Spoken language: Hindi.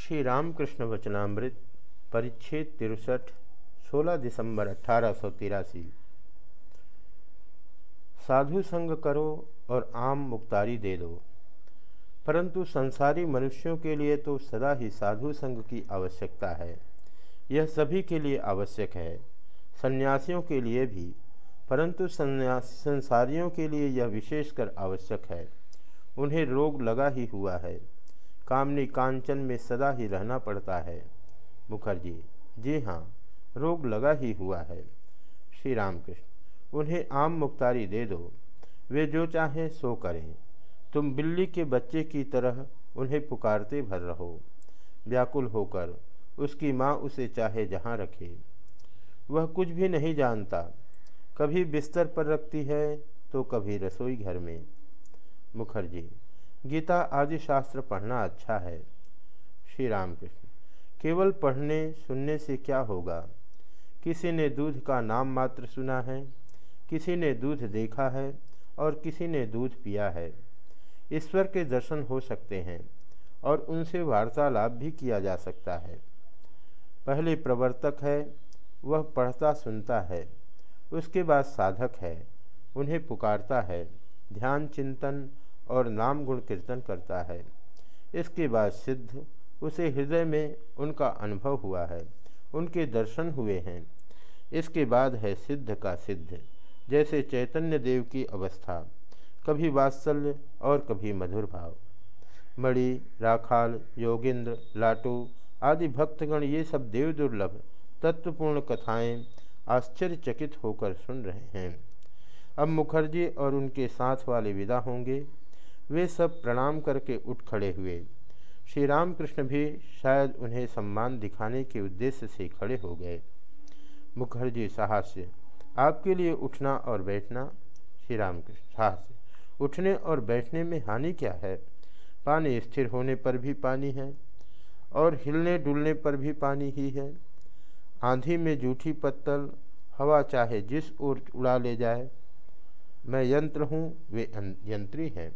श्री रामकृष्ण वचनामृत, परिच्छेद तिरसठ 16 दिसंबर अठारह साधु संग करो और आम मुक्तारी दे दो। परंतु संसारी मनुष्यों के लिए तो सदा ही साधु संग की आवश्यकता है। यह सभी के लिए आवश्यक है, सन्यासियों के लिए भी। परंतु संसारियों के लिए यह विशेषकर आवश्यक है। उन्हें रोग लगा ही हुआ है। कामनी कांचन में सदा ही रहना पड़ता है। मुखर्जी, जी हाँ रोग लगा ही हुआ है। श्री रामकृष्ण उन्हें आम मुख्तारी दे दो। वे जो चाहें सो करें। तुम बिल्ली के बच्चे की तरह उन्हें पुकारते भर रहो। व्याकुल होकर उसकी माँ उसे चाहे जहाँ रखे। वह कुछ भी नहीं जानता। कभी बिस्तर पर रखती है तो कभी रसोई घर में। मुखर्जी गीता आदि शास्त्र पढ़ना अच्छा है। श्री रामकृष्ण, केवल पढ़ने, सुनने से क्या होगा? किसी ने दूध का नाम मात्र सुना है, किसी ने दूध देखा है और किसी ने दूध पिया है। ईश्वर के दर्शन हो सकते हैं और उनसे वार्तालाप भी किया जा सकता है। पहले प्रवर्तक है, वह पढ़ता सुनता है, उसके बाद साधक है, उन्हें पुकारता है। ध्यान चिंतन और नाम गुण कीर्तन करता है। इसके बाद सिद्ध उसे हृदय में उनका अनुभव हुआ है। उनके दर्शन हुए हैं। इसके बाद है सिद्ध का सिद्ध, जैसे चैतन्य देव की अवस्था। कभी वात्सल्य और कभी मधुर भाव। मणि, राखाल, योगिंद्र, लाटू आदि भक्तगण ये सब देव दुर्लभ तत्वपूर्ण कथाएँ आश्चर्यचकित होकर सुन रहे हैं। अब मुखर्जी और उनके साथ वाले विदा होंगे। वे सब प्रणाम करके उठ खड़े हुए। श्री रामकृष्ण भी शायद उन्हें सम्मान दिखाने के उद्देश्य से खड़े हो गए। मुखर्जी साहस्य, आपके लिए उठना और बैठना? श्री रामकृष्ण साहस्य, उठने और बैठने में हानि क्या है? पानी स्थिर होने पर भी पानी है और हिलने डुलने पर भी पानी ही है। आंधी में जूठी पत्तल, हवा चाहे जिस ओर उड़ा ले जाए, मैं यंत्र हूँ, वे यंत्री हैं।